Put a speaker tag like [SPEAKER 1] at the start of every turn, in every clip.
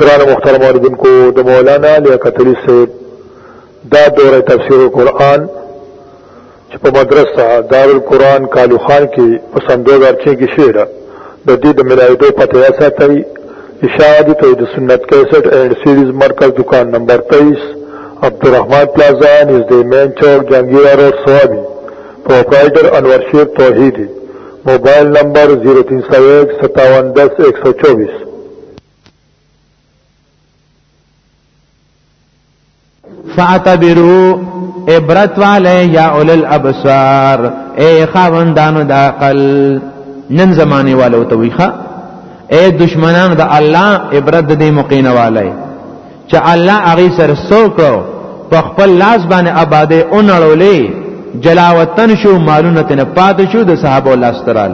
[SPEAKER 1] گران مختار مردن کو دا مولانا لیا قتلی سے دا دور تفسیر قرآن چې په مدرسه دارالقرآن کالو خان کې په سن 2006 کې شعر د دې د ملایدو پته یا ساتي اشاعت توحید سنت 61 اینڈ سیریز مرکز دکان نمبر 23 عبدالرحمن پلازا نزدې مین چوک جنگیرا روډ سوابي پرپرایټر انور شیر توحیدی موبایل نمبر 03015710124
[SPEAKER 2] فاعتبروا عبرت والے یا اول الابصار اے خاوندانو د عقل نن زمانه والو ته ویخه اے دشمنان د الله عبرت د دې مقینه والے چې الله هغه سر سو کړو په خپل لاس باندې آباده اونړولې جلاوطن شو مالونه تنه پات شو د صحابه الله سترال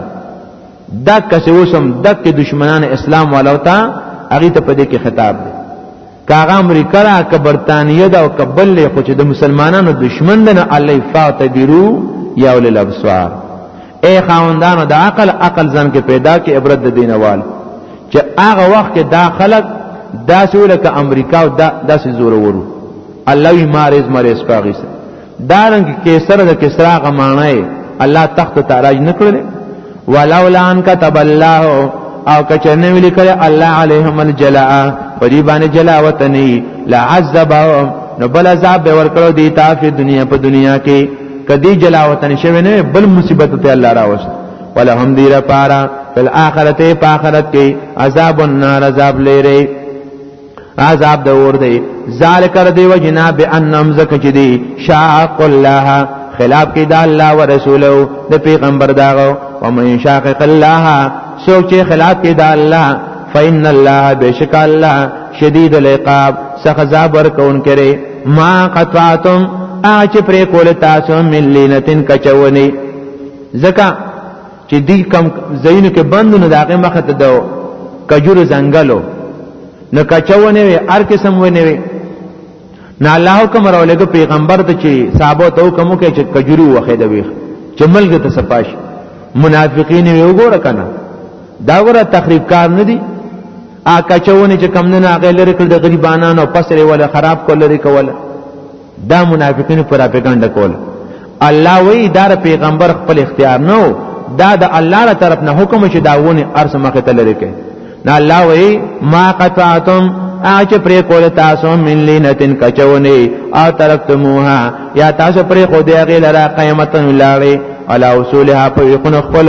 [SPEAKER 2] دا کسه وسم دک دشمنان اسلام والو ته هغه ته پدې کې خطاب دی کاغه امریکا را ک برتانیه دا او کبل له خو چې د مسلمانانو دشمن نه الله فاتبرو یا ول الابصار اے خاوندانو د عقل عقل ځان کې پیدا کې عبرت د دینوال چې هغه وخت کې دا خلک داسې ولکه امریکا او دا داسې زور ورو الله یې مارز مارز پاغیس دا رنګ کیسر د کسرا غمانه الله تخت تاراج نکړل ولولا ان كتب الله او کچنه ویل کړه الله عليهم الجلاء په دې باندې جلا وتنی لعذبهم نو بل عذاب به ورکړو دی تا په دنیا په دنیا کې کدی جلا وطن شوی نه بل مصیبت ته الله راوست ولهم دی لپاره فل اخرت په اخرت کې عذاب النار عذاب لري عذاب د اور دی ذالک ر دی وجنا بانم زک چې دی شاق الله خلاف کې د الله او رسولو د پیغمبر داغو او من شاقق الله سوچ چې خلاف کې د الله فإن الله بشک الله شدید العقاب سخذاب ورکون کرے ما قطعتم اچ پر کول تاسو من لینتن کچونی زکا چې دی کم زینو کې بندونه داغه مخه ته دو کجور زنګلو نو کچونه وي هر قسم ونه وي نه الله حکم راولګ پیغمبر ته چې صحابه ته حکم وکړي چې کجوري وخه دوي چې ملګری ته صفاش منافقین وي وګوره کنه دا ګره تخریب کار نه دی ا کچونه چې کم نه هغه لري کړ د غریبانو پسره ولا خراب کول لري کول دا منافقین پر اپګند کول الله وی اداره پیغمبر خپل اختیار نه دا د الله تر طرف نه حکم چې داونه ارس مخه ته لري کوي نه الله وی ما قطعتم اچ پر کول تاسو من لینتن کچونه او ترکتموها یا تاسو پر خو دی غیلرا قیامتن لاړې علی اصولها په خپل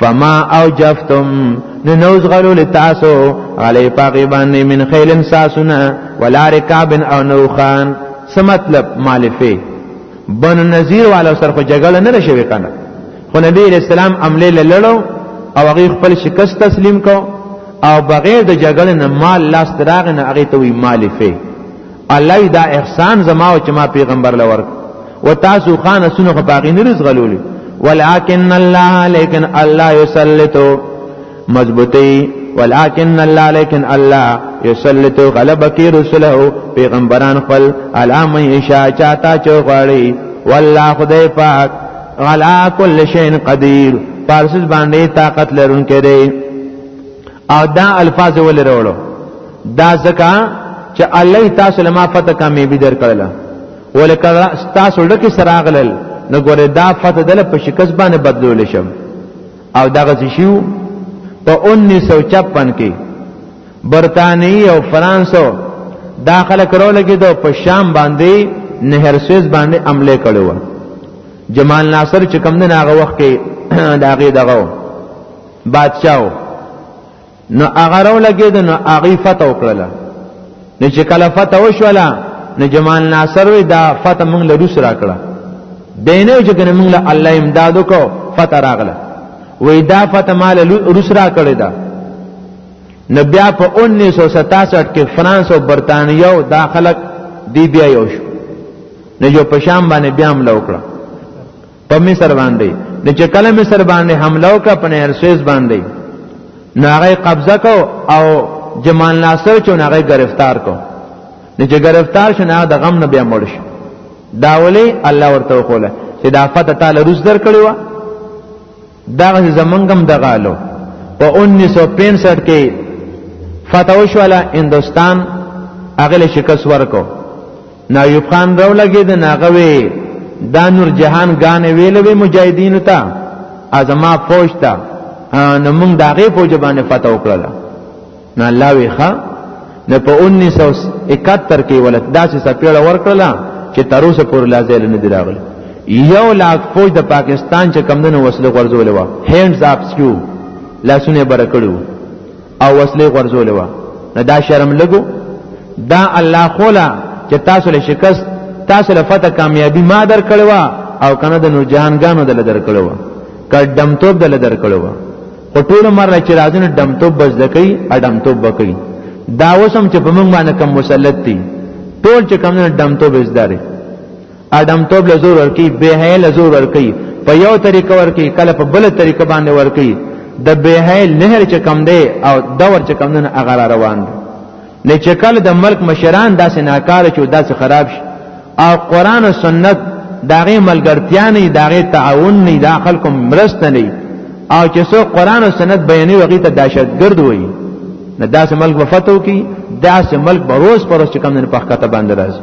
[SPEAKER 2] فما اوجفتم نو نوز غلو لتاسو علی پاقی باندې من خیل ساسنا ولا رکاب او نوخان څه مطلب مالفه بن نذیر والا سر خو جګړه نه لشي کنه خو نبی رسول الله عمله لړو او هغه خپل شکست تسلیم کو او بغیر د جګړې نه مال لاس تراغ نه هغه ته وی مالفه الله دا احسان زما او چې ما پیغمبر لور و تاسو خان سونه په باغی نه رزغلولې ولکن الله لیکن الله یسلطو مضبوطی ولكن الله لیکن الله یسلط غلب کی رسله پیغمبران خپل علام یشا چاته چوغړی والله خدای پاک غلا کل شین قدیر پارسز باندې طاقت لرونکي دی او دا الفاظ ولې وروړو دا ځکه چې الله تاسو لما فتح کامیابی درکړله ولکه تاسو لکه سراغلل نو ګوره دا فتح دل په شکست باندې بدلول شم او دغه څه شیو په 1956 کې برتانی او فرانسو داخله کړو لګي دو په شام باندې نهر سویز باندې عمله کړو جمال ناصر چې کم نه هغه وخت کې داغه دغه بادشاہو نو هغه راو لګید نو هغه فتح وکړه نو چې کله فتح وشوله نو جمال ناصر وی دا فتح موږ له روس راکړه دینه چې کنه موږ له الله امداد وکړو فتح راغله وی دا فتح مال روس راکړه دا نو بیا په 1967 کې فرانس او برتانیا او داخلك دی بیا یو شو نو جو پشام باندې بیا هم لوکړه په مصر باندې د چې کله مصر باندې حمله وکړه په نهر سویز باندې نو هغه قبضه کو او جمال ناصر چې هغه گرفتار کو نو چې گرفتار شنه هغه د غم نه بیا مړ شو دا ولې الله ورته وکوله چې دا فتح تعالی روز در کړی و دا زمنګم دغالو په 1965 کې فتوش والا هندستان اغله شکست ورکو نا ایوب خان راو لګي د ناغوي دا نور جهان غان ویل وی مجاهدین ته ازما فوج ته نو موږ داغه فوج باندې فتح وکړه نه الله وی ښا نه په 1971 کې ولت داسې سپیړه ورکړله چې تر اوسه پورې لا ځای نه دی راغلی یو لاک فوج د پاکستان چې کمندونو وسله غرزولې و هینډز اپ سکیو لاسونه برکړو او وسله غرزولې و نه دا شرم لګو دا الله خولا چې تاسو له شکست تاسو له فتح کامیابی ما در کړو او کنه د نور جهان غانو دل در کړو کډم توپ دل در کړو په ټول مر چې راځي نو دمتوب بس دکې اډمتوب بکې دا وسم چې په موږ باندې کم مسلط دي ټول چې کم نه دمتوب ازداري اډمتوب له زور ورکی به هي له زور ورکی په یو طریقه ورکی کله په بل طریقه باندې ورکی د به هي نهر چې کم دی او دور چې کم نه اغه روان دی نه چې کله د ملک مشران داسې ناکاره شو داسې خراب شي او قران او سنت داغه ملګرتیا نه داغه تعاون نه دا خلکو مرسته نه او چې سو قران او سنت بیانې وغي ته دهشتګرد وایي نه داسې ملک وفتو کی داسې ملک بروز پروس چې کم نه په خطه باندې راځي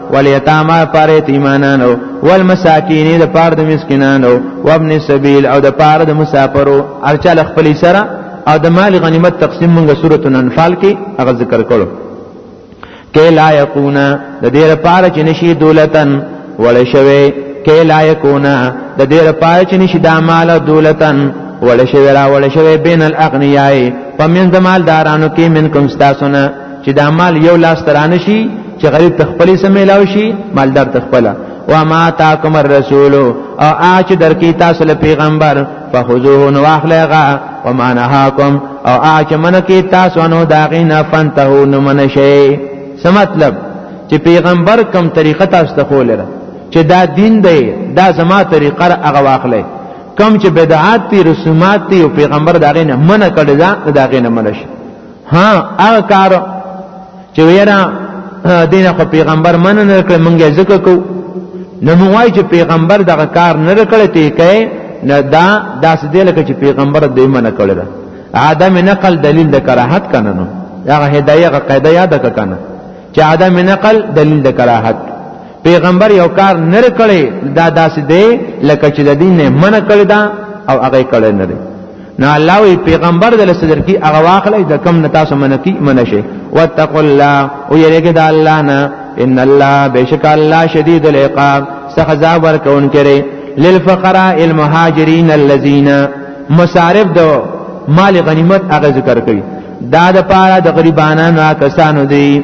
[SPEAKER 2] ولیتاما پاره تیمانانو والمساکین د پاره د مسکینانو وابن سبیل او د پاره د مسافرو ارچل خپل سره او د مال غنیمت تقسیم موږ سورۃ الانفال کې هغه ذکر کړو کې لا یکونا د دې لپاره چې نشي دولتن وړ شوی کې لا یکونا د دې لپاره چې نشي د مال دولتن وړ شوی را وړ شوی بین الاغنیای پمن زمال دارانو کې منکم استاسونه چې دا مال یو لاس ترانه شي چې غریب تخپل سم ملاوي شي مالدار تخپل و ما تاکم الرسول او اچ در کی تاسو له پیغمبر فخذوه نو اخلغا و ما نهاکم او اچ من کی تاسو نو داغینا فنتهو نو من شي څه مطلب چې پیغمبر کم طریقه تاسو ته خولره چې دا دین دی دا زما طریقه هغه واخلې کم چې بدعات دي رسومات دي او پیغمبر دا غینه منع کړی دا دا غینه منع شي ها هغه کار چې ویرا دینه خو پیغمبر من نه کړ مونږه ذکر کو نو موږ وایو چې پیغمبر دغه کار نه کړ ته کوي نه دا داس دی لکه چې پیغمبر دې منه کړل دا عدم نقل دلیل د کراهت کنه نو هغه هدايه قاعده یاد کنه چې عدم نقل دلیل د کراهت پیغمبر یو کار نه کړی دا داس دی لکه چې د دین نه منه کړی دا او هغه کړی نه دی نو الله وی پیغمبر دل صدر کی هغه واخلې د کم نتا سمنکی منشه واتقوا الله او یریګه د الله نه ان الله بشک الله شدید العقاب سخزا ور کون کرے للفقراء المهاجرین الذين مصارف دو مال غنیمت هغه ذکر کړي دا د پاره د غریبانو کسانو دی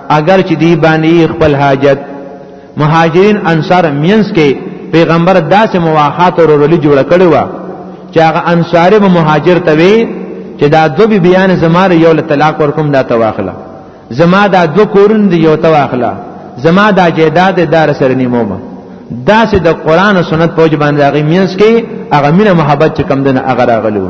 [SPEAKER 2] اگر چې دی باندې خپل حاجت مهاجرین انصار مینس کې پیغمبر داسې مواخات او رولي جوړ کړي و چې هغه انصار به مهاجر ته وي چې دا دو بی بیان زماره یو له طلاق ورکوم دا تواخله زما دا دو کورن دی یو تواخله زما دا جیداد دار سره نیمو ما داسې د قران او سنت په وجه باندې هغه مینس کې هغه مینه محبت چې کم دنه هغه راغلو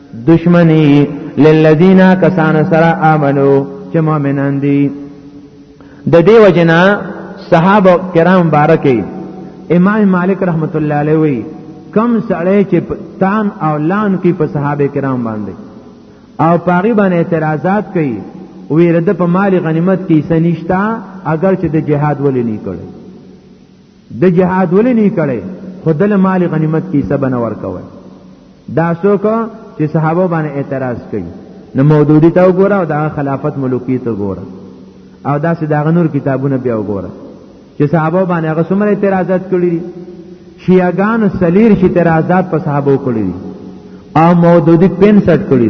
[SPEAKER 2] دشمنی للذین کسان سره امنو چې مؤمنان دي د دې وجنا صحابه کرام بارکه امام مالک رحمت الله علیه وی کم سړی چې تان او لان کې په صحابه کرام باندې او پاغي باندې اعتراضات کوي وی رد په مال غنیمت کې سنشتہ اگر چې د جهاد ولې نه کړي د جهاد ولې نه کړي خدل مال غنیمت کی سبا نه ورکوي دا څوک چې صحابه باندې اعتراض کوي نو مودودی ته وګوره او دا خلافت ملوکی ته وګوره او دا سې دا غنور کتابونه بیا وګوره چې صحابه باندې هغه څومره اعتراضات کړی شیعاګان سلیر چې اعتراضات په صحابه کړی او مودودی 65 کړی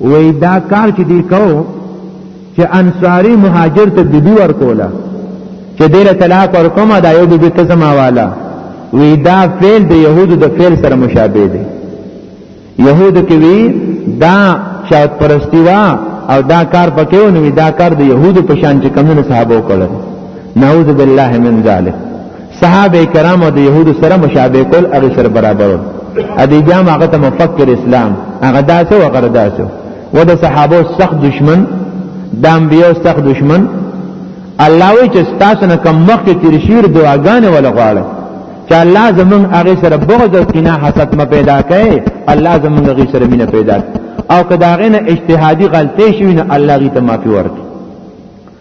[SPEAKER 2] وای دا کار چې دی کو چې انصاری مهاجر ته بیبي ورکوله چې دله طلاق ورکوم دا یو بیبي ته زما والا وی دا فعل د يهودو د فعل سره مشابه دی يهودو کې وی دا شاوت پرستی وا او دا کار پکې ونه وی دا کار د يهودو په شان چې کمونه صحابه وکړل نعوذ بالله من ذلک صحابه کرام د يهودو سره مشابه کول هغه سره برابر ا دې جام هغه ته مفکر اسلام هغه داسه او هغه داسه و د صحابه سخت دشمن د انبيو سخت دشمن الله وی چې تاسو نه کم مخ کې تیر شیر دعاګانې ولا غواړي چې الله زمون هغه سره بغض او کینه حسد ما پیدا کړي الله زمون هغه سره مینه پیدا کړي او کداغه نه اجتهادي غلطي شوی نه الله غي ته معافي ورکړي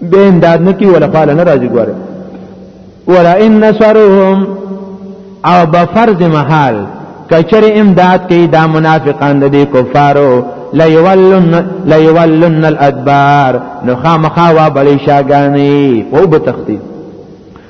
[SPEAKER 2] به امداد نکی ولا فعل نه راځي ګوره ولا ان نصرهم او بفرض محال کچر امداد کوي دا منافقان د دې کفارو لا یولن لا یولن الادبار نو خامخا وا بلی شاګانی او به تختی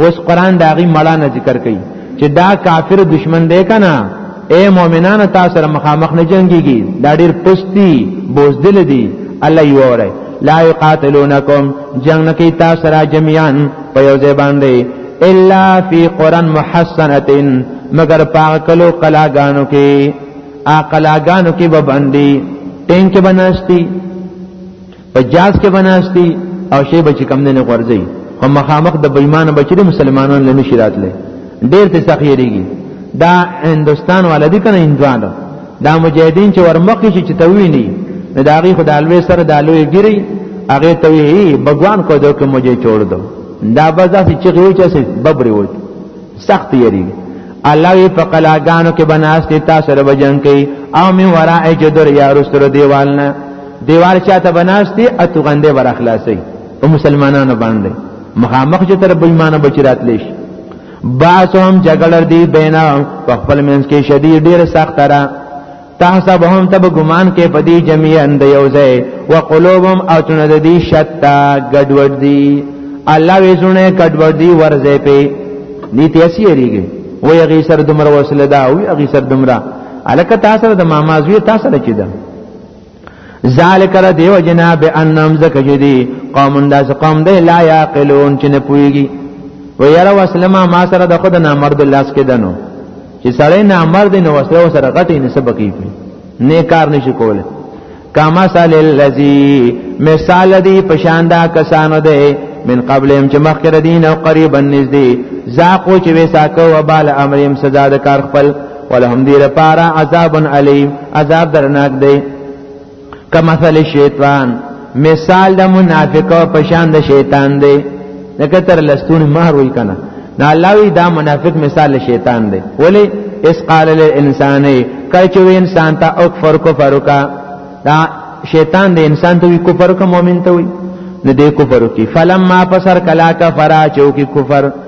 [SPEAKER 2] اوس قران دا غي مړه نه ذکر کوي چې دا کافر دشمن دی کنه اے مؤمنانو تاسو سره مخامخ نه جنگيږي دا ډیر پستی بوزدل دي الله یو اوري لا یقاتلونکم جنگ نه کوي تاسو سره جميعا په یو ځای باندې الا فی قران محسنه مگر پاکلو کلاګانو کې ا کلاګانو کې به باندې ټینګ کې بناستی په جاز کې بناستی او شی بچ کم نه غورځي خو مخامخ د بېمانه بچی مسلمانان لنه شرات لې ډېر ته سخیریږي دا هندستان ولدی کنه هندوان دا مجاهدین چې ورمخې چې تویني نه دا غي خدای الوی سره د الوی ګری هغه توی بګوان کو دو کې مجه جوړ دو دا بازا چې غوي چې ببري وي سخت یری الله وی په قلاګانو کې بناست تاسو رب جنگ کوي او می ورا اجدر یا رستر دیوالنا دیوال چاته بناستی اتو غندې بر اخلاصي او مسلمانانو باندې مخامخ چې تر بېمانه بچرات لیش باسهم جګړه دی بینا په خپل منځ کې شدید ډیر سخت را تحسبهم تب ګمان کې پدی جميعا د یو ځای او قلوبهم او تن د دې شتا ګډوډ دی الله وې زونه ګډوډ دی ورځې په نیتی اسی ریږي وې غي سر دمر وسله دا وې غي سر دمرا الکه تاسو د مامازوی تاسو رچیدا ذالک را دیو جنا به انم زکه جدی قوم داس قوم دی لا یاقلون چې نه پویږي و یرا وسلمه ما سره د خود نه مرد لاس کې دنو چې سړی نه مرد نو وسره سره غټي نه سبقې پی نه کار نشي کوله کما سال الذی مثال دی پشاندا کسانو دی من قبل هم چې مخکره دین او قریبا نږدې زاقو چې وساکو وبال امرهم سزا د کار خپل ولهم دیر پارا عذاب علیم عذاب درناک دی کمثل شیطان مثال د منافقو په شان د شیطان دی لکه تر لستون مهر وی کنه دا الله وی دا منافق مثال شیطان دی ولی اس قال للانسان کای چې انسان ته او کفر کفر کا دا شیطان د انسان ته وی کفر کا مؤمن ته وی نه دی کفر کی فلما پسر کلا کفر چوکی کفر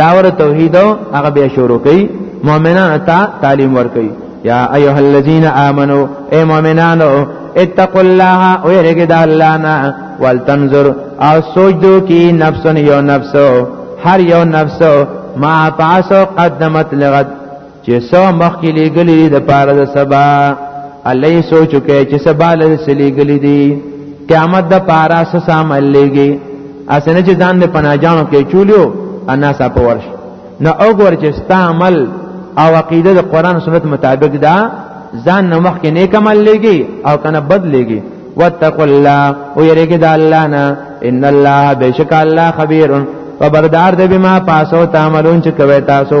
[SPEAKER 2] داور توحید هغه بیا شروع کړي مؤمنانو ته تعلیم ورکړي یا ایها الذین آمنو اے مؤمنانو اتقوا الله او یریګه د الله نه ولتنظر او سوچ دو کی نفس یو نفس هر یو نفس ما پاسو قدمت لغد چې سو مخکې لګلې د پاره د سبا الله یې سوچ کې چې سبا له سلیګلې دي قیامت د پاره سس عمل لګي اسنه چې ځان د پناجانو کې چولیو انا سا په ورش نو وګور چې ستا عمل او عقیده د قران سنت مطابق ده ځان نو مخ کې نیک عمل لګي او کنه بد لګي واتقوا الله او یریګه د الله نه ان الله بشک الله خبير خبردار دی بما پاسو تعملون چې کوي تاسو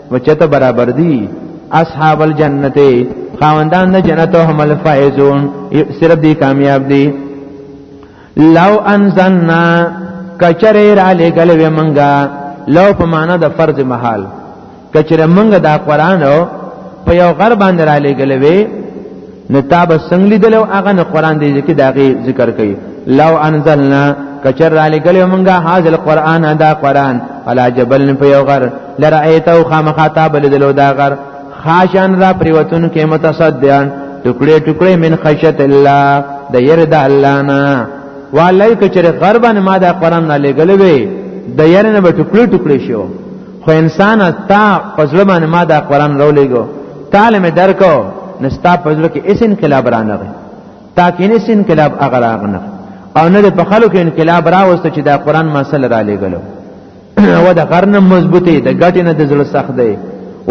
[SPEAKER 2] وچته برابر دي اصحاب الجنت خاوندان د جنت هم الفائزون صرف دي کامیاب دي لو انزلنا کچره را لګل و منګه لو په معنا د فرض محال کچره منګه دا قران په یو غر باندې را لګل وی نو تا به څنګه لیدل او هغه نه قران دی چې داغه ذکر کوي لو انزلنا کچر را لګلې مونږه حاصل قران ادا قران علا جبل په یو غر لرایته او خامخاتا بل دلو دا غر خاشان را پریوتون کې متصدیان ټوکړې ټوکړې من خشیت الله د ير د الله نه والای کچر غربن ما دا قران نه لګلې وي د ير نه به ټوکړې ټوکړې شو خو انسان تا پزړه باندې ما دا قران راولېګو تعالی مې درکو نستا پزړه کې اس انقلاب رانغی تا کې نس انقلاب اگر اغنه او نه په خلکو کې انقلاب راوست چې دا قران ما سره را لېګلو و د قرن مضبوطی د ګټ نه د زړه سخت دی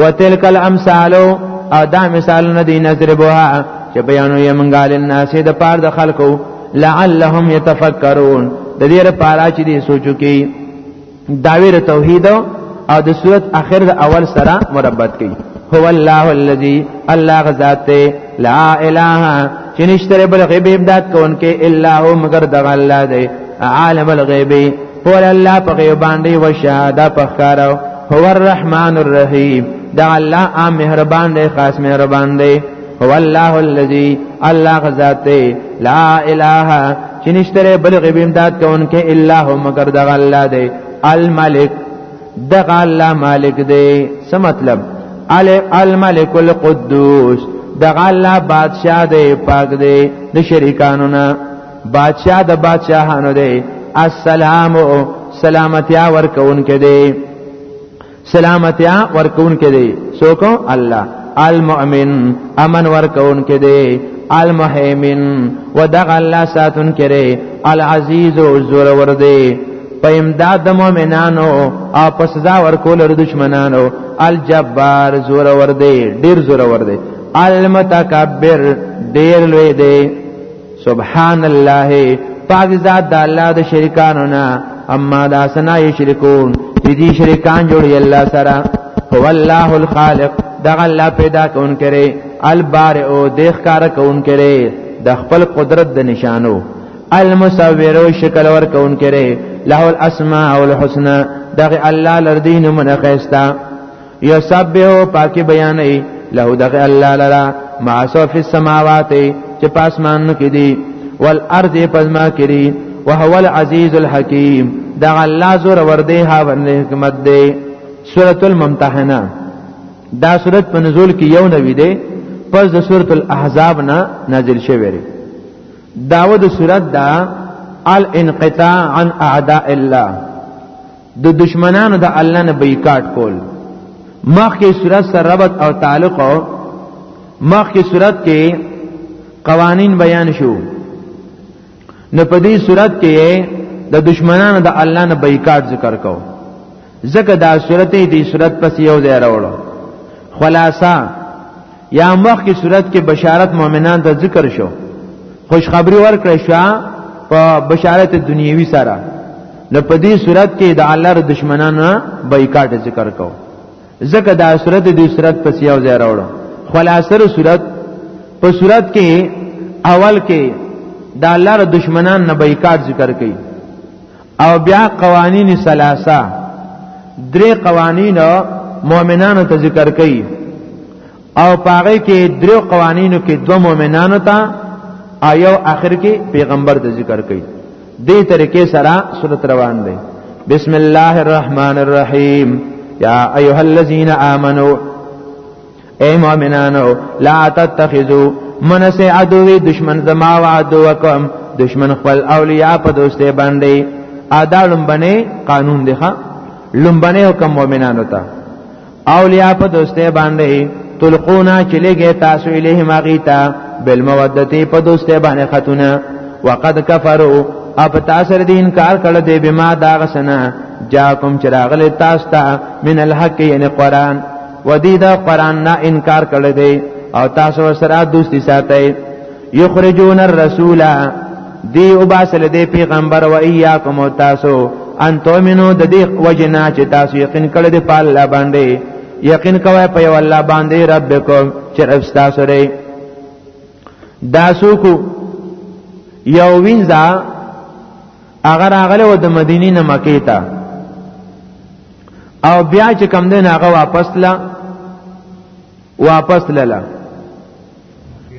[SPEAKER 2] وتلک الامثال او دا مثال نه دی نظر بوها چې بیانو یې منګال الناس د پاره د خلکو لعلهم يتفکرون د دې لپاره چې دې سوچو کې داویر توحید او د صورت اخر د اول سره مربط کړي هو الله الذي الله غذات لا اله چې نشتره بل غیب امداد کوونکې الا هو مگر د الله دی عالم الغیب قول الله په غیب باندې او شهاده په ښکارو هو الرحمن الرحیم دا الله عام مهربان دی خاص مهربان دی هو الله الذي الله غذات لا اله چې نشتره بل غیب امداد کوونکې الا هو مگر د الله دی الملک دغه الله مالک دی څه مطلب الملک القدوس دغه الله بادشاہ دی پاک دی د شریکانو نه بادشاہ د بادشاہانو دی السلام سلامتی ورکون کې دی سلامتیا ورکون کې دی څوک الله المؤمن امن ورکون کې دی المهیمن ودغ الله ساتون کې دی العزیز او زور ور دی په امداد د مؤمنانو او په سزا ورکول د دشمنانو الجبار زور ور دی ډیر زور ور دی المتکبر ډیر لوی دی سبحان الله پاک ذات د الله د شریکانو نه اما دا سنا یشرکون دې شریکان جوړي الله سره هو الله الخالق دا الله پیدا کون کرے البارئ او دیخ کار کون کرے د خپل قدرت د نشانو المصور او شکل ور کون کرے له الاسماء والحسنى دغه الله لردین من خيستا یسبحو پاکي بیانې له دغه الله لرا ما سوف السماوات چې پاسمان کې دي والارض پزما کې دي وهو العزیز الحکیم دا الله زور ور دی ها حکمت دی سورۃ الممتحنه دا سورۃ په نزول کې یو نوی دی پس د سورۃ الاحزاب نه نازل شوی دی داوود سورۃ دا الانقطاع عن اعداء الله د دشمنانو د الله نه بایکاټ کول مخکې صورت سره ربط او تعلق او مخکې صورت کې قوانین بیان شو نو په دې صورت کې د دشمنانو د الله نه بایکاټ ذکر کو ځکه دا صورت دې صورت پس یو ځای راوړو خلاصہ یا مخ کی صورت کې بشارت مؤمنان ته ذکر شو خوشخبری ورکړی شو په بشارت دنیوي سره نو په دې صورت کې د الله ر دشمنانو بایکاټ ذکر کو ځکه دا صورت دې صورت پس یو ځای راوړو خلاصه صورت په صورت کې اول کې د الله ر دشمنان نه بایکاټ ذکر کړي او بیا قوانین ثلاثه درې قوانین مؤمنانو ته ذکر کړي او پاره کې درې قوانینو کې دوه مؤمنانو ته او یو اخر کې پیغمبر ته ذکر کړي دې طریقې سره سورۃ روان دی بسم الله الرحمن الرحیم یا ایها الذین آمنو اے مؤمنانو لا تتخذو من سے عدوی دشمن زما و عدوکم دشمن خپل اولیاء په دوسته باندې ادا لمبنه قانون دی ښا لمبنه حکم مؤمنانو ته اولیاء په دوسته باندې تلقونا چلیږي تاسو الیه ماغیتا بالمودته په دوسته باندې خاتونه وقد کفروا اپ تاسو دې انکار کړل دی بما داغسنه جاءکم چراغل تاسو ته من الحق یعنی قران ودی دا قران نه انکار کړی دی او تاسو سره دوستی ساتي یخرجون الرسول دی او باسل دی پیغمبر و ایاکم او تاسو ان تومنو د دې وجنا چې تاسو یقین کړی دی په الله باندې یقین کوی په یو الله باندې ربکم چې رب تاسو لري دا سوکو یو وینځه اگر اغله و د مدینې نه مکې ته او بیا چې کم دین هغه واپس لا واپس للا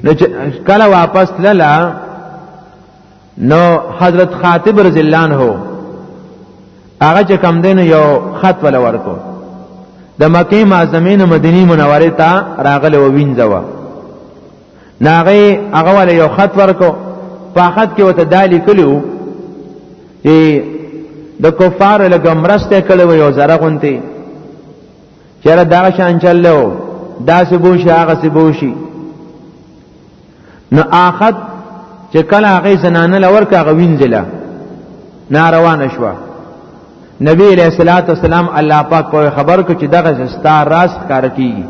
[SPEAKER 2] نو چې کله واپس للا نو حضرت خاطب رضی الله عنه هغه چې کم دین یو خط ولا ورکو د مکه معظمین مدینی منوره ته راغله و وینځوا ناغه هغه ول یو خط ورکو په خط کې وته دالی کلیو چې د کفار له ګمرسته کړي و یو زره غونتی چیرې دا شان چلو دا څه بو شي هغه څه بو شي نو اخد چې کله هغه زنانه لور کا غوینځله ناروان شوه نبی علیہ الصلوۃ والسلام الله پاک په خبر کو چې دغه زستا راز کار کیږي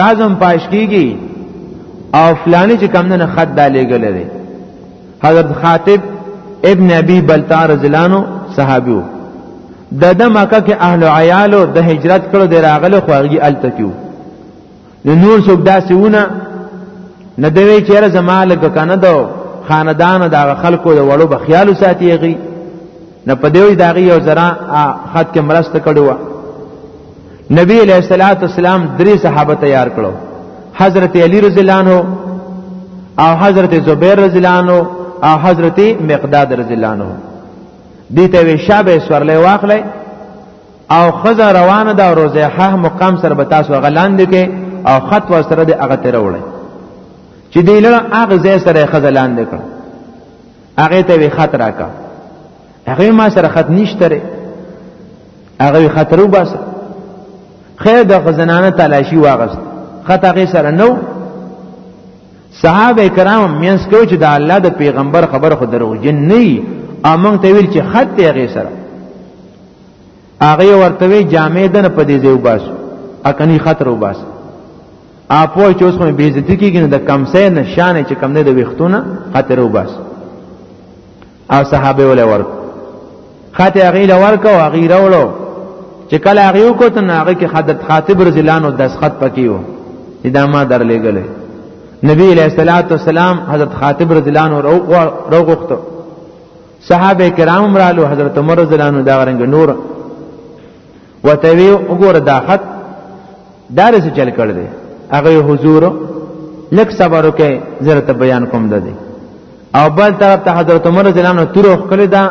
[SPEAKER 2] رازم پاش کیږي او فلانی چې کم نه خط دا لګل دی حضرت خاطب ابن ابي بلتار زلانو صحابیو د د مکه کې اهل عیالو د هجرت کړو د راغله خوږی التکیو نو نور څوک داسې ونه نه دوي چیرې زمالک کنه دو خاندان د خلکو د وړو بخیالو ساتيږي نه په دوی داغي یو زرا خط کې مرسته کړو نبی علیہ الصلوۃ والسلام درې صحابه تیار کړو حضرت علی رضی الله عنه او حضرت زبیر رضی الله عنه او حضرت مقداد رضی الله عنه دي ته شابه سورلې واخلې او خزه روانه ده روزه حه مقام سره به تاسو غلاند کې او خط و سره د هغه تر وړي چې دی له هغه ځای سره خزه لاند کړ هغه ته وی خط راکا هغه ما سره خط نشته هغه خطر وباس خیر د خزنانه تلاشي واغست خط هغه سره نو صحابه کرام مینس کو چې د الله د پیغمبر خبر خو درو جن نه امنګ ته ویل چې خط یې غي سره هغه ورته وی جامع دن په دې ځای وباس اکني خطر وباس اپو چې اوس مې بیزتی کیږي د کم سه نشانه چې کم نه د وختونه خطر وباس او صحابه ول ورک خاطه هغه ل ورک او هغه راولو چې کله هغه کو ته هغه کې حضرت خاطب رضی الله عنه دسخط پکیو دا ما در لګلې نبی علیہ الصلوۃ والسلام حضرت خاطب رضی الله عنه روغ وروغختو صحابه کرام رالو حضرت عمر رضی الله عنه دا رنګ نور وته وی وګوره دا خط دار څه چل کړ دی هغه حضور لک صبر وکي زرت بیان کوم ده دی او بل طرف ته حضرت عمر رضی الله عنه تور خپل دا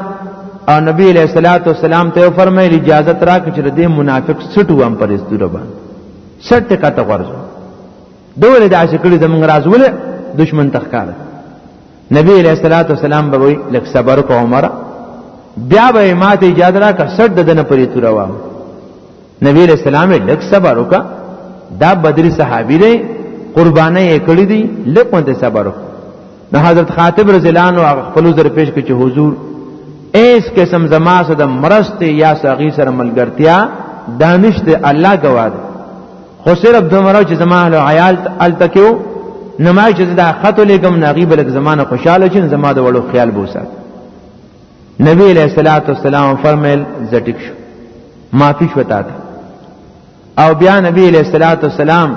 [SPEAKER 2] او نبی علیہ الصلوۃ والسلام ته فرمایلی اجازه را کړ چې د منافق سټ وام پر استوره باندې سټ ټکا ته ورځو دوله دا چې کړی زمونږ راز ولې دشمن تخکاره نبی علیہ الصلوۃ والسلام به وی لک صبر کو عمر بیا به ما ته اجازه را کا سر ددن پرې توروا نبی علیہ السلام لک صبر وکا دا بدری صحابی دی قربانه یې کړی دی لک مونته صبر وکا نو حضرت خاطب رضی الله عنه خپل زر پیش کړ چې حضور ایس قسم زما سره د مرست یا ساغي سره ملګرتیا دانشت الله گواد خو صرف دومره چې زما له عیال التکیو نما چې دا خط لګم ناغي بلک زمانه خوشاله چې زما د وړو خیال بوسات نبی علیہ الصلوۃ والسلام فرمایل زټیک شو معافی شو تا او بیا نبی علیہ الصلوۃ والسلام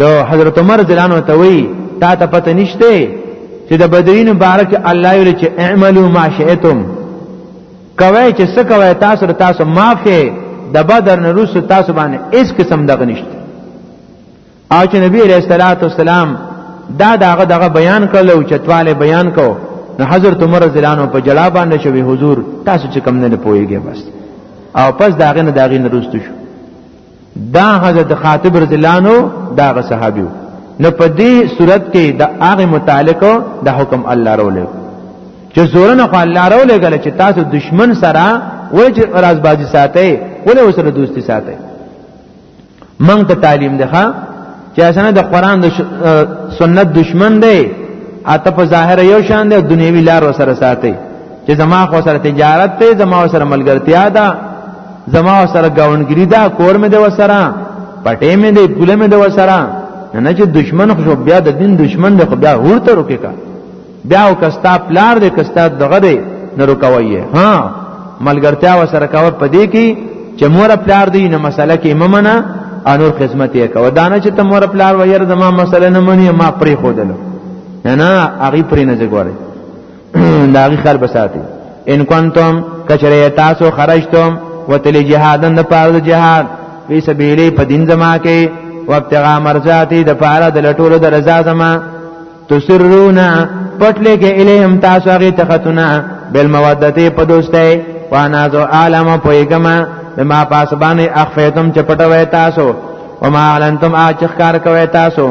[SPEAKER 2] د حضرت عمر ځلانو ته وی تا ته پته نشته چې د بدرین مبارک الله یې چې اعملوا ما شئتم کوي چې څه کوي تاسو ته تاسو معافي د بدر نه روسو تاسو باندې هیڅ قسم دغه نشته او چې نبی علیہ الصلوۃ والسلام دا داغه دغه بیان کړو چې تواله بیان کو نو حضرت عمر رضی الله عنه په جلا باندې شوی حضور تاسو چې کم نه پويږي بس او پس داغه نه داغه نه روستو شو دا حضرت خاطب رضی الله عنه دا غ صحابي نو په دې صورت کې د هغه متعلق د حکم الله رولې چې زورنه خو الله رولې غل چې تاسو دشمن سره ولې چې رازبازي ساتي ولې وسره دوستي ساتي مونږ ته تعلیم ده چې اسنه د قران د سنت دشمن دی اته په ظاهر یو شان دی دنیوي لار وسره ساتي چې زما خو سره تجارت ته زما سره ملګرتیا ده زما سره گاونګری ده کور مې ده وسره پټې مې ده پوله مې ده وسره نه چې دشمن خو بیا د دین دشمن دی خو بیا ورته روکه بیا او کستا پلار دې کستا دغه دې نه رکوي ها ملګرتیا وسره کاوه پدې کې چې مور پلار دې نه مسله کې ممنه انور خدمت یې کوه دانه چې تم مور پلار ویر زما مسله نه مني ما پرې خودل نه نه هغه پرې نه ځګوري دا هغه خل بساتي ان کنتم کچره تاسو خرجتم وتل جهادن د پاره جهاد په سبیلې په دین زما کې وابتغاء مرضاتی د پاره د لټولو د رضا زما تسرونا پټ لګې الیهم تاسو هغه تختونه بل مودته په دوستۍ وانا ذو عالم پویګما بما پاسبانه اخفیتم چې پټوي تاسو وما علنتم اچخکار کوي تاسو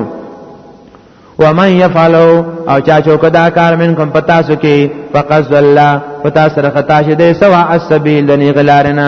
[SPEAKER 2] ومن يفعلوا او چا چوک دا کار من کوم پتا سو کی فقط الله پتا سره خطا شه دې سوا السبيل دني غلارنا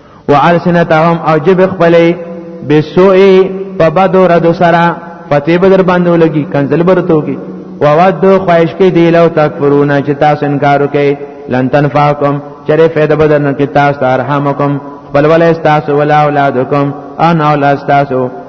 [SPEAKER 2] وعلسنتهم او جب خپلې بسوء په بدو ردو سره پتی به در باندې ولګي کنزل برتو کی وود خواهش کې دی لو تکفرون چې تاسو انکار وکئ لن تنفعکم چرې فائدہ بدر نه کې تاسو ارحمکم بل ولې تاسو ولا اولادکم ان اولاد تاسو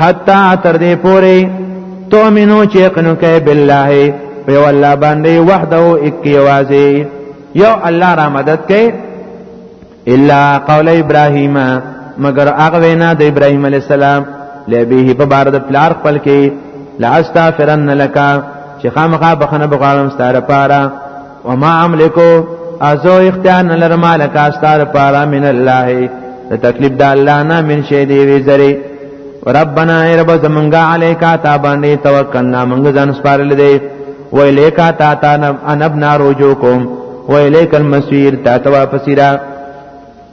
[SPEAKER 2] حتا تر دې پوري تؤمنو چې قنو کې بالله په والله باندې وحده او اکیوازي یو الله را مدد کوي الا قول ابراهیم مگر هغه وینا د ابراهیم علی السلام لبیه په بار د پلار خپل کې لا استغفرن لك چې خامخا بخنه بغالم ستاره پاره وما املکو ازو اختیار نلرم لکه استار پارا من الله ته تکلیف د الله نه من شي دی وی زری ربنا ای رب زمونږه علیکا تا باندې توکلنا مونږ ځان سپارل دی و الیکا تا تا انبنا رجوکم و الیک المسیر تا تو واپسیرا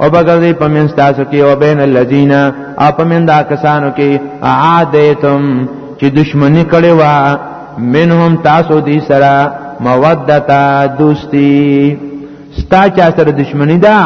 [SPEAKER 2] او بغرضی پمن تاسو کې او بین الذین اپمن دا کسانو کې عادیتم چې دشمنی کړي وا منهم تاسو دې سره مودتا دوستی ستا چا سره دشمنی دا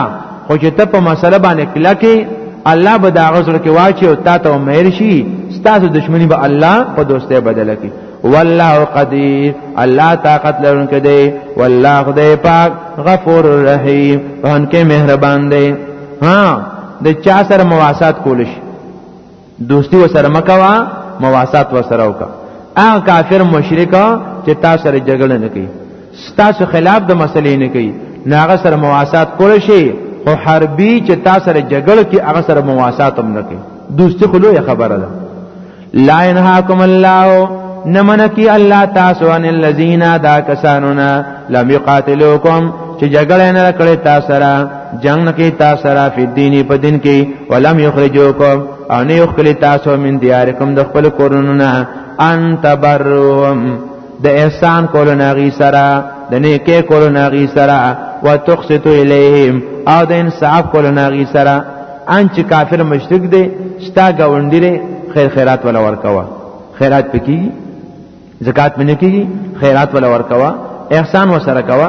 [SPEAKER 2] خو چې ته په مسله باندې کله کې الله به دا غزر کې واچي او تا ته مهر شي ستاسو دشمنی به الله په دوستۍ بدل کړي والله قدیر الله طاقت لرونکی دی والله خدای پاک غفور الرحیم هن کې مهربان دی ها د چا سره مواسات کول شي دوستی وسره مکوا مواسات وسره وکا هغه کافر مشرک چې تاسو سره جګړه نه کوي تاسو خلاف د مسلې نه کوي ناغه سره مواسات کول شي او حربي چې تاسو سره جګړه کوي هغه سره مواسات هم نه کوي دوستی خلوی خبره ده لا ينهاكم الله نمنکی الله تاسو ان الذين دا کسانونا لم يقاتلوكم چې جګړه نه کړې تاسو سره جنگ نه کې تاسو سره په دیني په دین کې ولم يخرجوكم او نه یو خلی تاسو من دیارکم د خپل کورونو نه ان تبرهم د احسان کولو ناغي سره د نیکه کولو ناغي سره وتقسط الیهم او د انصاف کولو ناغي سره ان چې کافر مشرک دی ستا گاونډی دی خیر خیرات ولا ورکوا خیرات پکې زکات منه کیږي خیرات ولا ورکوا احسان وسره کوا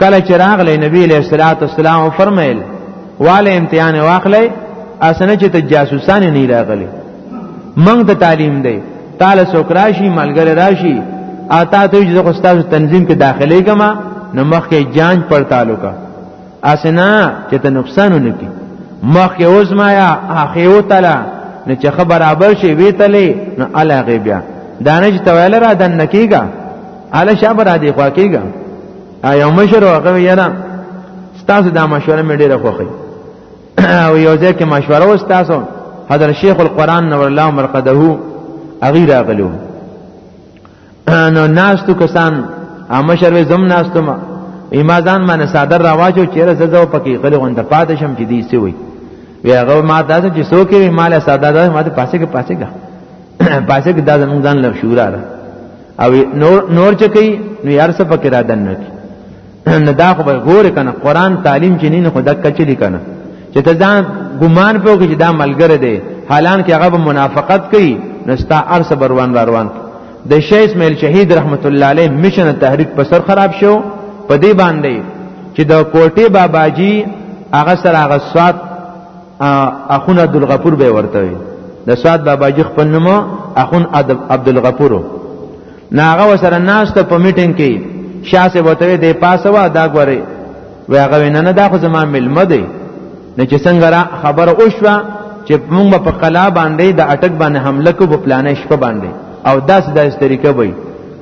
[SPEAKER 2] کله چې راغلی نبی علیہ الصلوۃ والسلام فرمایل واله امتحان واخلې اسنه چې ته جاسوسان نه راغلی منګ ته تعلیم دی تعالی څوک راشي ملګری راشي آتا ته چې خو تاسو تنظیم کې داخلي کما نو مخکې جانچ پړتالو کا اسنه چې ته نقصان نه کی مخکې اوزمایا اخیو تعالی نه چې خبر برابر شي وی تلې نو الا غیبیا دانه چې تویل را دن نکیګا الا شابه را دی خوا کیګا یو مشر هغه وینا ستاسو دا مشوره مې ډیره خوښه او یو ځای کې مشوره و ستاسو حضرت شیخ القرآن نور الله مرقده اغي راغلو نو ناستو کسان امشر وې زم ناستو ما ایمازان باندې صادر راواچو چیرې زده پکې غلي غونډه پاتې شم چې دی سی وي وی هغه ما تاسو چې سو کې مال صادر ما ته پاسه کې پاسه کې پاسه کې دا زمونږ ځان لښورا او نور نور چې کوي نو یار څه پکې را دن نه کی نه دا خو به غور کنه قران تعلیم چې نه خو دک چلی کنه چې ته ځان ګمان په کې دا ملګری دی حالان کې هغه منافقت کوي نو ستا ارس بروان را روان د شیخ اسماعیل شهید رحمت الله علیه مشن تحریک په سر خراب شو په دې باندې چې د کوټه باباجی هغه سره هغه سات اخون عبد الغفور به ورته وي د سعد بابا جی خپل نوم اخون عبد الغفور ناغه وسره ناس ته په میټینګ کې شاسه وته دی پاسوا دا غوري وی هغه نه نه دا خو زما ملمه دی نه چې څنګه را خبر او شو چې موږ په قلا باندې د اٹک باندې حمله کو په پلانې شپه باندې او داس داس طریقه وي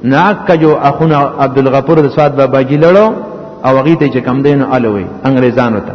[SPEAKER 2] ناک جو اخون عبد الغفور د سعد بابا جی لړو او هغه ته چې کم دین الوي انګريزانو ته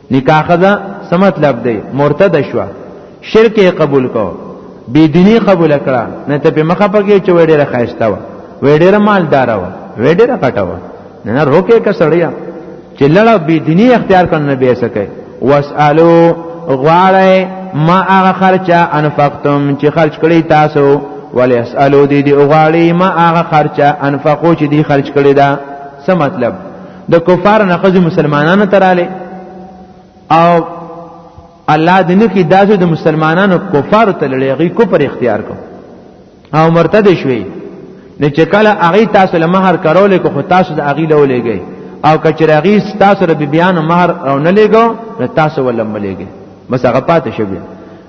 [SPEAKER 2] نکاح خدا څه مطلب دی مرتد شو شرک قبول کو بی دینی قبول کړه نه ته په مخه پکې چې وړه خایسته و وړه مالدار و وړه کټه و نه روکه کسړیا چې لړه بی دینی اختیار کړه نه به سکے واسالو غواړی ما هغه خرچه انفقتم چې خرج کړی تاسو ولی اسالو دی دی غواړی ما هغه خرچه انفقو چې دی خرج کړی دا څه مطلب د کفار نه خځه مسلمانانو تراله او الله دې نه کې داسې د مسلمانانو کفار ته لړېږي کفر اختیار کو او مرتد شوي نه چې کله هغه تاسو له مہر کارول کو خو تاسو د هغه له لګي او کچره هغه تاسو ر بیان مہر او نه لګو نو تاسو ولم لګي بس هغه پاتې شوی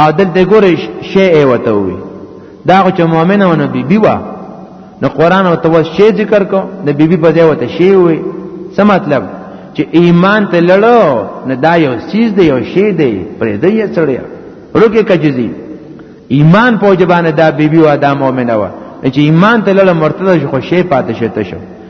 [SPEAKER 2] او دلته ګورې شی وته وي دا خو چې مؤمنه ونه بي بي وا نو قران او تو شی ذکر کو د بي بي په ځای وته شی وي څه مطلب چې ایمان ته لړو نه دا یو چیز دی یو شی دی پرې دی یې سړیا ورکه کجزي ایمان په جبانه دا بي بي وا دا مؤمنه وا چې ایمان ته لړو مرتضی خو شی پاتې شته شو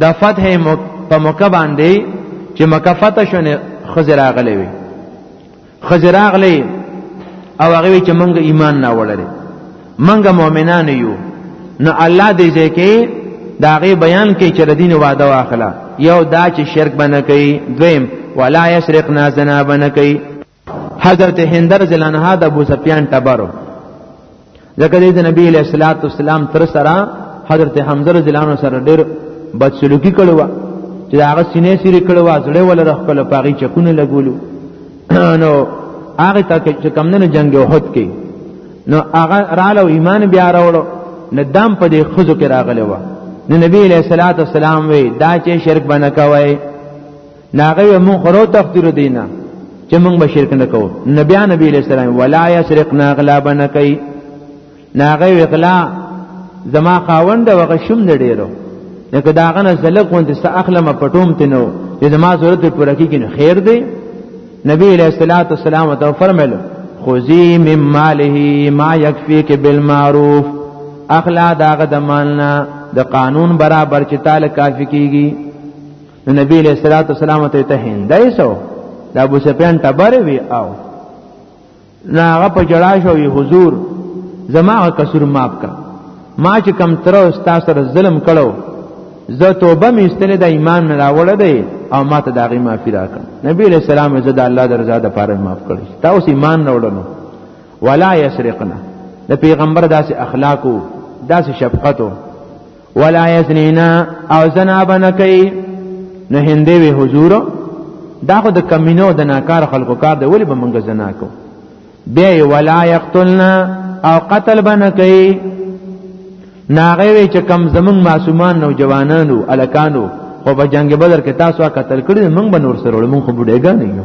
[SPEAKER 2] د فتح په مکه باندې چې مکه فتح شونه خزر اغلې وي خزر اغلې او هغه چې مونږ ایمان نه وړلې مونږ مؤمنان یو نو الله دې ځکه دا غي بیان کوي چې دین وعده واخله یو دا چې شرک بنه کوي دویم ولا یسرقنا زنا بنه کوي حضرت هندر زلنها د ابو سفیان ټبرو ځکه د نبی علیہ الصلوۃ والسلام تر سره حضرت حمزه رضی الله عنه سره ډیر بد سلوکی کړو چې هغه سینې سری کړو ځړې ول رخ کله پاغي چکونه لګولو نو هغه ته چې کم نه جنگ احد کې نو هغه رااله ایمان بیا راوړو نه دام په دې خزو کې راغلی و نو نبی علیہ الصلوۃ والسلام وی دا چې شرک بنه کوي ناغه مون خرو تخدیر دینا چې مونږ به شرک نه کوو نبی نبی علیہ السلام ولا یسرقنا غلا بنکای ناغه وغلا زما خاوند وغه شوم نه ډیرو لکه داغه نه زلق وند س اخلم پټوم تنو دې زما ضرورت پوره کیږي نه خیر دی نبی علیہ الصلوۃ والسلام ته فرمایله خذی مم ماله ما یکفیک بالمعروف اخلا داغه د مالنا د قانون برابر چې تعالی کافی کیږي نو نبی علیہ الصلوۃ والسلام ته ته هندای سو د ابو سفیان تبر وی او نا هغه په جړا شو وی حضور زما قصور معاف کا ما چې کم تر استا سره ظلم کړو زه توبه مې استلې د ایمان نه راوړل دی او ما ته داغي معافي راکړه نبی علیہ السلام زه د الله درزا د پاره معاف کړی تا اوس ایمان نه وړنو ولا یسرقنا د پیغمبر داسې اخلاقو داسې شفقتو ولا یزنینا او زنا بنکای نه هندې وی حضور دا خو د کمینو د ناکار خلکو کار دی ولی به منګه زنا کو بیا ولا یقتلنا او قتل بنکای ناغه وی چې کم زمون معصومان نوجوانانو الکانو خو په جنگ بدر کې تاسو قتل کړی موږ به نور سره موږ خو بډېګا نه یو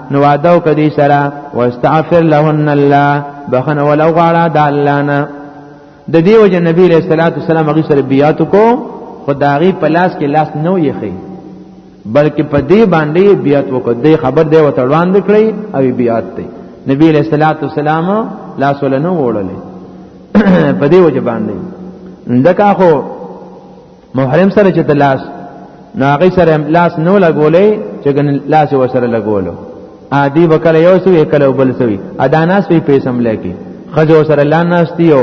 [SPEAKER 2] نو وعده کدی سره واستغفر لهن الله بخنه ولو غاړه د الله نه د دې وجه نبی علیہ الصلوۃ والسلام هغه سره بیات کو خدایي په لاس کې لاس نه یخی بلکې په دې باندې بیات وکړ دې خبر دی وته روان کړی او بیات دی نبی علیہ الصلوۃ والسلام لاس ولنه وړلې په دې وجه باندې دکا خو محرم سره چې لاس نو هغه سره لاس نو لګولې چې ګن لاس وسره لګولو عادي وکړ یو سوی کله بل سوی اداناس په پیسم لکه خځو سره لاناستیو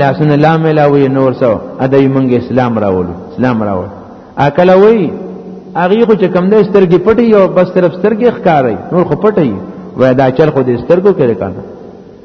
[SPEAKER 2] لاسن لا ملاوی نور سو ادای منګ اسلام راول اسلام راول اکل وی اغه خو چې کم ده سترګې پټي او بس طرف سترګې ښکاري نور خو پټي وای دا چل خو دې سترګو کې کنه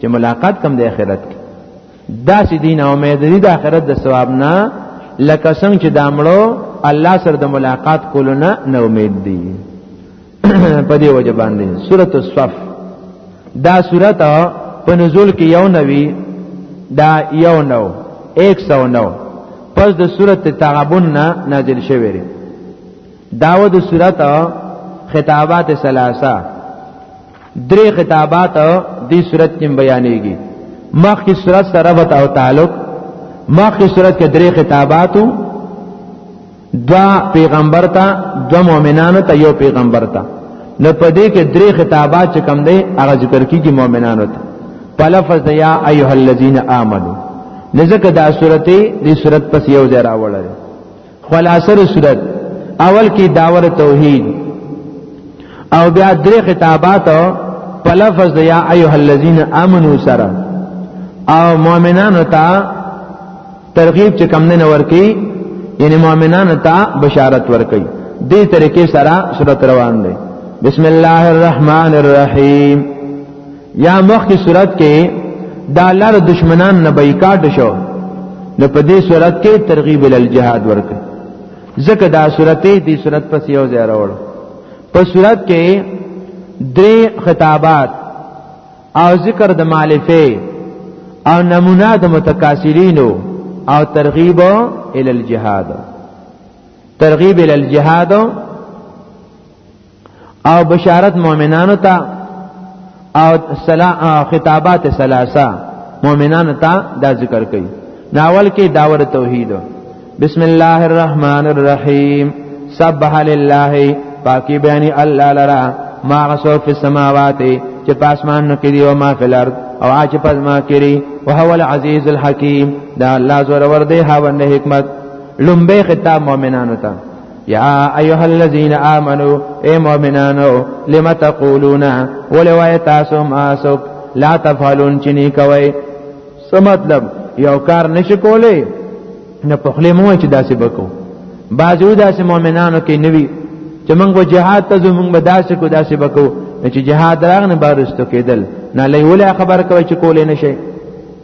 [SPEAKER 2] چې ملاقات کم د آخرت کې دا سې دین او امید دي د آخرت د ثواب نه لکه څنګه چې دامړو الله سره د ملاقات کولو نه نه امید دي په دې وجه باندې سورۃ الصف دا سورۃ په نزول کې یو نوي دا یو نو 109 پس د سورۃ تغابن نه نازل شوی دی داو د سورۃ خطابات ثلاثه درې خطابات دې صورت کې بیانېږي مخ کی صورت سره ربط او تعلق مخ کی صورت کې درې خطاباتو دوا پیغمبر ته دوا مؤمنانو ته یو پیغمبر ته نو په دې کې درې خطابات چې کم دی هغه ذکر کیږي مؤمنانو ته په لفظ یا ایه الذین آمنو نزدک دا سورته دې سورته پس یو ځای راوړل خلاصه صورت اول کې داور توحید او بیا درې خطابات په لفظ د یا ایه الذین امنو سره او مؤمنانو ته ترغیب چې کم نه ورکی یعنی مؤمنانو ته بشارت ورکی دې طریقې سره صورت روان دی بسم الله الرحمن الرحیم یا مخکې صورت کې د الله د دشمنان نه بایکاټ شو نو په دې صورت کې ترغیب ال جهاد ورکړي ځکه دا صورت دې صورت پس یو ځای راوړ په صورت کې درې خطابات او ذکر د مالفه او نمونه د متکاسلینو او ترغیب ال الجهاد ترغیب ال الجهاد او بشارت مؤمنانو ته او سلام خطابات ثلاثه مؤمنانو ته دا ذکر کوي ناول کې داور توحید بسم الله الرحمن الرحیم سبح لله پاکی بیان الله لرا ما غسو فی السماوات چې پاسمان نو کې دی او ما فی الارض او اچ پس ما کری او هو العزیز الحکیم دا الله زور ور دی هاوند حکمت لومبه خطاب مؤمنانو ته یا ایها الذین آمنو اے مؤمنانو لم تقولون ولوا تاسو ما سوک لا تفعلون چنی کوي څه مطلب یو کار نشي کولی نه په خله مو چې داسې بکو بعضو داسې مؤمنانو کې نوي چې موږ به جهاد ته ځو موږ به داسې کو داسې بکو چې جهاد راغنه بارستو کېدل نه لې ولې خبر کوي چې کولې نشي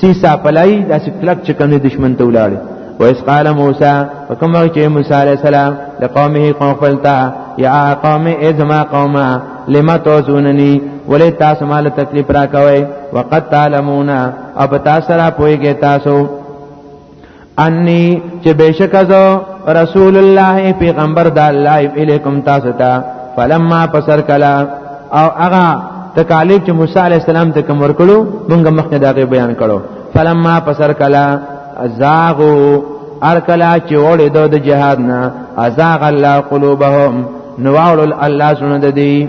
[SPEAKER 2] سیسا پلای داسې کلک چې کوم دشمن ته ولاړ و اس قال موسی وکم وخت چې موسی علی السلام د قومه قوم خپلتا یا قوم ازما قوما لما توزوننی ولی تاسو مال تکلیف را کوي وقد تعلمون اب تاسو را پويږئ تاسو انی چې بشک از رسول الله پیغمبر د الله الیکم تاسو ته فلما پسر کلا او هغه تکالیف چې موسی علی السلام ته کوم ورکړو موږ مخکې دا بیان کړو فلما پسر کلا ازاغو ارکلا چې وړې دو د جهاد نه ازاغ الله قلوبهم نواول الله سن د دی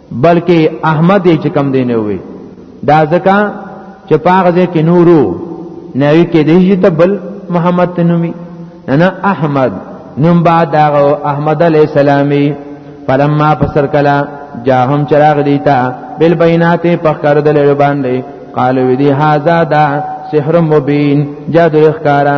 [SPEAKER 2] بلکې احمد چې کم دی نه وي دا ځکه چې پاغه کې نورو نوی کې دی چې تبل محمد تنوي نه احمد نوم بعد هغه احمد علی السلامي فلما پسر کلا جاهم چراغ دیتا بل بینات پخکر دلیل باندې قالو دی هاذا دا سحر مبین جادو اخکارا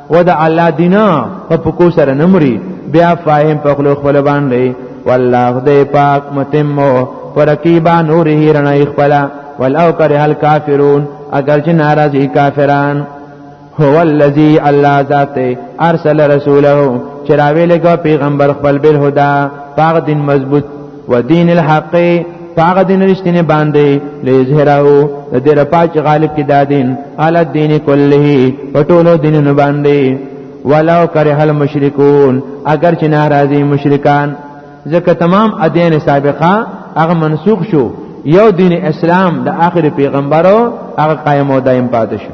[SPEAKER 2] و د الله دینا په پکو سره نمرې بیا فاهم په خلو خپل باندې والله خدای پاک متمو پرکیبا نور هیرنه خپل ولو کرے الکافرون اگر چې ناراضی کافران هو الذی الله ذات ارسل رسوله چراوی لګو پیغمبر خپل بل هدا پاغ دین مضبوط و دین الحق پاغه دین رښتینه باندې لیظهرو د دې رپاچ غالب کې دا دین عل دین کله په ټولو دینونو باندې ولو کرے هل مشرکون اگر چې ناراضي مشرکان ځکه تمام ادیان سابقه هغه منسوخ شو یو دین اسلام د آخر پیغمبرو هغه قائم او دائم پاتې شو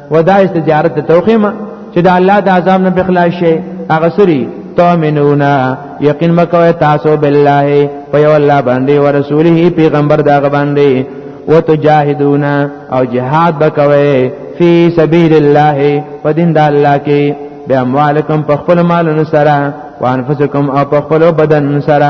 [SPEAKER 2] ودای تجارت توخیمه چې د الله د عذاب نه بخلاص شي هغه سری تؤمنونا یقین مکوې تاسو بالله په یو الله باندې او رسوله پیغمبر دا باندې وتجاهدون او جهاد بکوي فی سبیل الله په دین د الله کې به اموالکم په خپل مالونو سره وانفسکم او په خپل بدن سره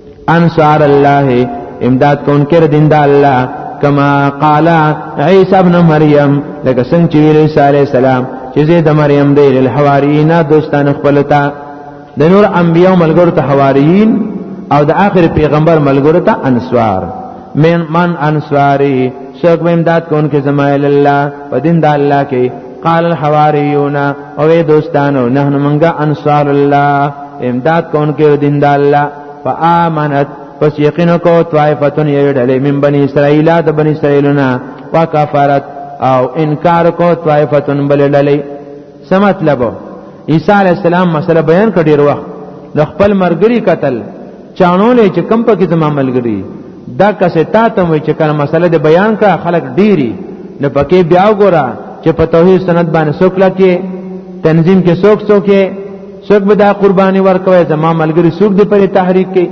[SPEAKER 2] انصار الله امداد کون کر دین دا الله کما قال عیسی ابن مریم لکه څنګه چې ویل عیسی علی السلام چې زید مریم دی له حواریین دوستان خپلتا د نور انبیو ملګرو ته حواریین او د آخر پیغمبر ملګرو ته انصار من من انصاری څوک به امداد کوونکې زما الله په دین د الله کې قال الحواریون او دوستانو نحنو منګه انصار الله امداد کون کې دین د الله فآمنت پس یقینو کو طائفتون یو ډلې من بنی اسرائیل د بنی اسرائیلنا وکفرت او انکار کو طائفتون بل ډلې څه مطلب عیسی علی السلام مسله بیان کړي وروه د خپل مرګري قتل چانولې چې کم پکې زما ملګری دا کسه تا ته وي چې کله مسله د بیان کړه خلک ډيري نه پکې بیا وګوره چې په توحید سند باندې څوک لکه تنظیم کې څوک څوک کې څوک به دا قرباني ورکوي زما ملګری څوک دی پر تحریک کې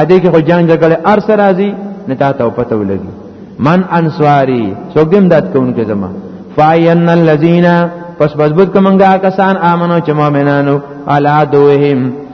[SPEAKER 2] ا دې کې خو جنگ جګړه ارس راځي نه تا ته پته ولګي من انصاری څوک دې امداد کوونکې زما فاین الذین پس مضبوط کومنګا کسان امنو چې مؤمنانو علا دوهم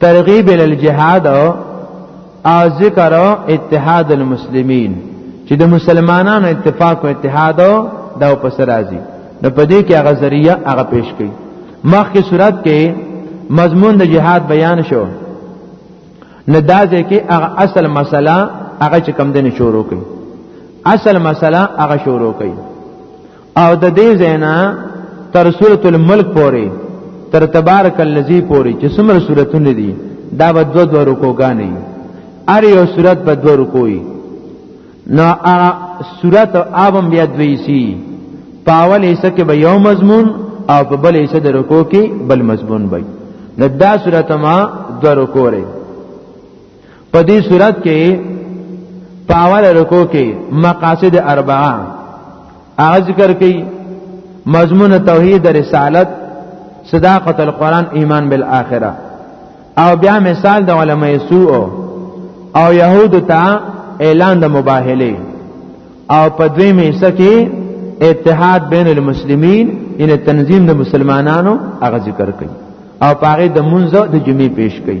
[SPEAKER 2] ترغیب ال الجهاد او ذکر اتحاد المسلمین چې د مسلمانانو اتفاق او اتحاد دا په سر راځي نو په دې کې هغه ذریعہ هغه پیش کړي مخکې صورت کې مضمون د جهاد بیان شو نه دا ځکه هغه اصل مسله هغه چې کم دنه شروع کړي اصل مسله هغه شروع کړي او د دې زینا تر سورۃ الملک پورې تر تبارک الذی پورې چې څومره سوراتونه دي دا به دو دو رکوګانې ار یو سورۃ به دو رکوي نو ا سورۃ اوم بیا دوی سی پاول ایسه کې به یو مضمون او په بل ایسه د رکو کې بل مضمون وي نو دا سورۃ ما دو رکوره په دې صورت کې په اول رکو کې مقاصد اربعه هغه ذکر کړي مضمون توحید رسالت صداقت القرآن ایمان بالآخرة او بیا مثال د علماء سوء او یهود ته اعلان د مباهله او په دوی میسه کې اتحاد بین المسلمین ان تنظیم د مسلمانانو هغه ذکر کړي او پاره د منځو د جمعې پیش کړي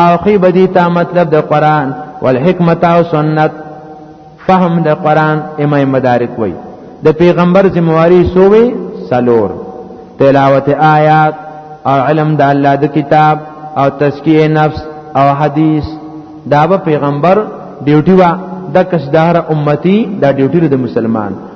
[SPEAKER 2] او خی بدی تا مطلب د قران والحکمت او سنت فهم د قران امام مدارک وای د پیغمبر ذمہواری سووي سلور تلاوت آیات او علم د الله د کتاب او تزکیه نفس او حدیث دا به پیغمبر ډیوټي وا د کسدار امتی دا ډیوټي د مسلمان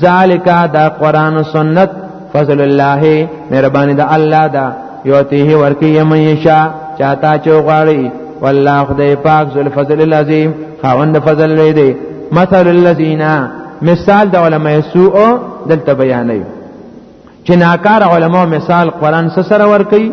[SPEAKER 2] ذالک دا قران سنت فضل الله مهرباني دا الله دا یوتیه ورکی یمن یشا چاته چوغاړي والله خدای پاک ذل فضل العظیم خاوند فضل لري دی مثل الذین مثال د علماء سوء دلته بیانوي چې ناکار علماء مثال قران سره ور کوي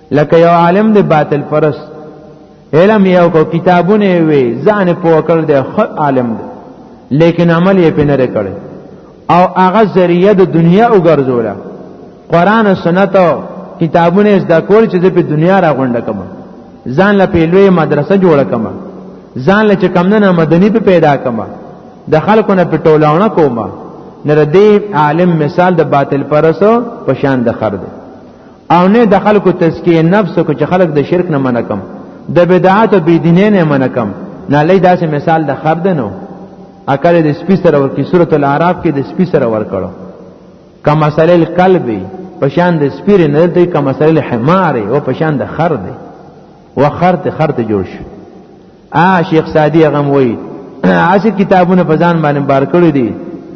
[SPEAKER 2] لکه یو عالم دی باطل پرست علم یو کو کتابونه وی ځان په کړ دی خو عالم دی لیکن عمل یې پنه لري کړي او هغه ذریعہ د دنیا وګرځوله قران او سنت او کتابونه زده کول چې په دنیا را غونډه کما ځان له پیلوې مدرسه جوړه کما ځان له کمنه مدني په پیدا کما د خلکو نه پټولاونه کوما نردی عالم مثال د باطل پرسو په شان د خر دی او نه د خلکو تزکیه نفس کو چې خلک د شرک نه منع کم د بدعات او بيدینه نه منع کم نه لای داسې مثال د خر دنو اکل د سپی سره ورکی سوره الاعراف کې د سپی سره ور کړو کما سلیل قلبی پشان د سپیر نه دی کما سلیل حمار او پشان د خر دی و خر ته خر ته جوړ شو ا شیخ سادی غم وای اسی کتابونه په ځان باندې بار کړی دي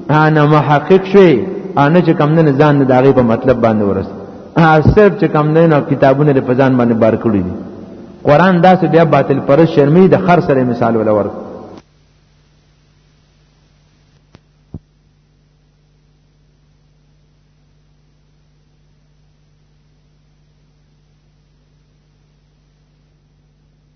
[SPEAKER 2] انا محقق شوی انا چې کم نه ځان نه داغه په مطلب باندې ورس صرف چې کم نه نو کتابونه په ځان باندې بار کړی دي قران داسې بیا باطل پر شرمی د خر سره مثال ولا ورک